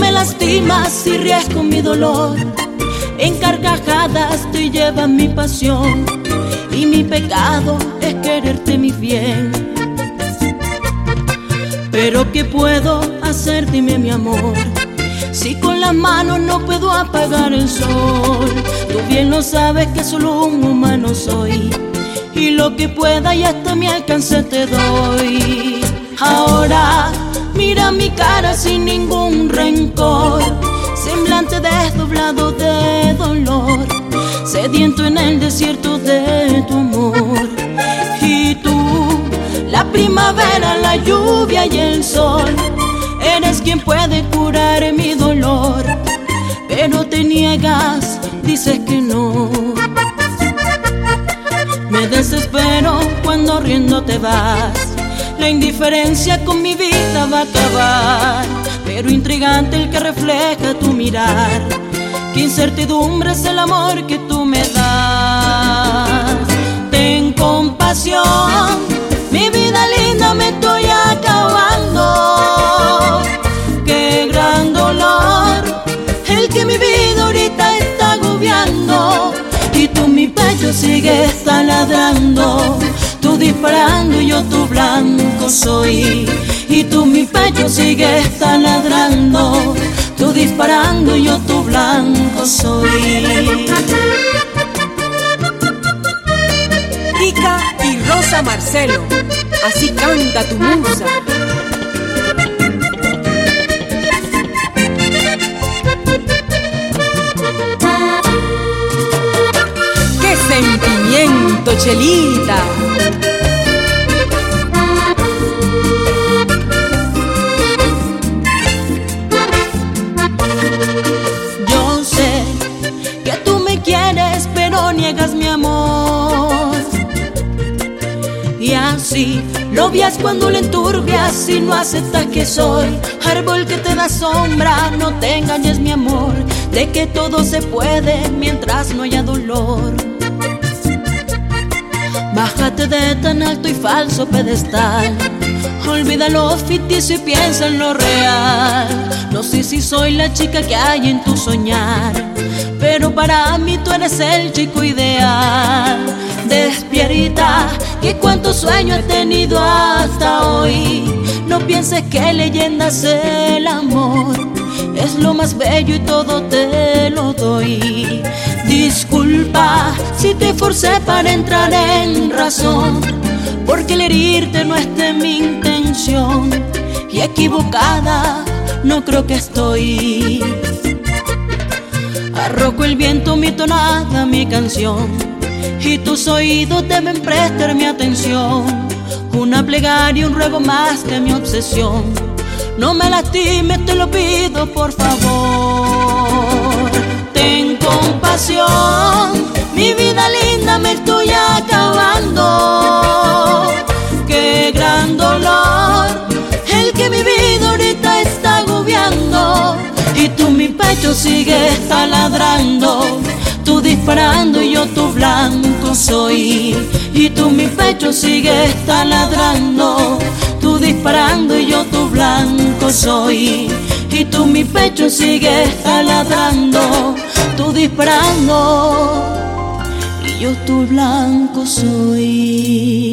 lastimas y ríes con mi dolor. En carcajadas te lleva mi pasión y mi pecado es quererte mi bien. Pero ¿qué puedo hacer? Dime mi amor. Si con las manos no puedo apagar el sol, tú bien lo sabes que solo un humano soy. Y lo que pueda y hasta mi alcance te doy. Ahora mira mi cara sin ningún rencor, semblante desdoblado de dolor, sediento en el desierto de tu amor. Y tú, la primavera, la lluvia y el sol Eres quien puede curar mi dolor, pero te niegas, dices que no. Me desespero cuando riendo te vas. La indiferencia con mi vida va a acabar, pero intrigante el que refleja tu mirar. Qué incertidumbre es el amor que tú me das. Ten compasión, mi vida linda me estoy acabando. Qué gran dolor, el que mi vida ahorita está agobiando. Y tú mi pecho sigues taladrando. Tú disparando y yo tu blanco soy. Y tú mi pecho sigues taladrando. Tú disparando y yo tu blanco soy. Kika y Rosa Marcelo, así canta tu musa. Sentimiento, Chelita! Yo sé que tú me quieres, pero niegas mi amor. Y así lo vías cuando le enturbias y no aceptas que soy árbol que te da sombra. No te engañes, mi amor, de que todo se puede mientras no haya dolor. Bájate de tan alto y falso pedestal. Olvida lo ficticio y piensa en lo real. No sé si soy la chica que hay en tu soñar, pero para mí tú eres el chico ideal. Despierta, que cuánto sueño he tenido hasta hoy. No pienses que leyendas el amor es lo más bello y todo te lo doy. Disculpa si te forcé para entrar en razón, porque el herirte no es de mi intención y equivocada no creo que estoy. Arrojo el viento mi tonada, mi canción, y tus oídos deben prestar mi atención. Una plegaria, un ruego más que mi obsesión. No me lastimes, te lo pido por favor. Mi vida linda me estoy acabando. Qué gran dolor, el que mi vida ahorita está agobiando. Y tú mi pecho sigues taladrando. Tú disparando y yo tu blanco soy. Y tú mi pecho sigues taladrando. Tú disparando y yo tu blanco soy. Y tú mi pecho sigues taladrando. Tú disparando y yo tu blanco soy.